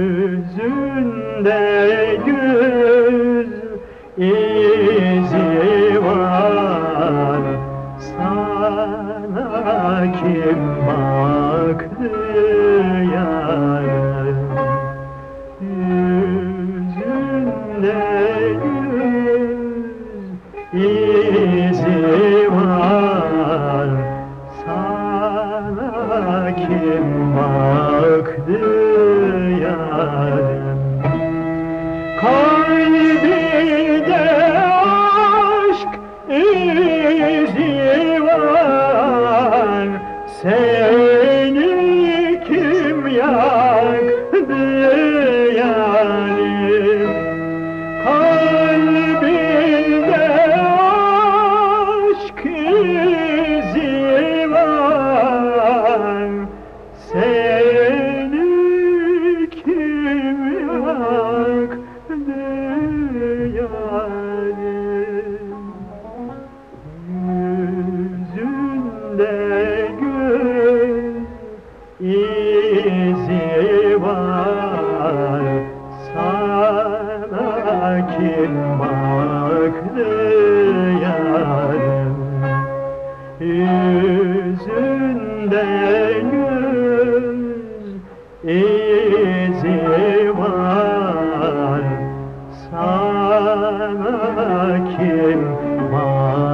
yüzünde göz izi var. Sana kim baktı yarım yüzünde göz izi var. Sana kim baktı yarım Kalbinde aşk izi var yarim Yüzünde göz izi var Sana kim baktı yarım? Yüzünde kim var?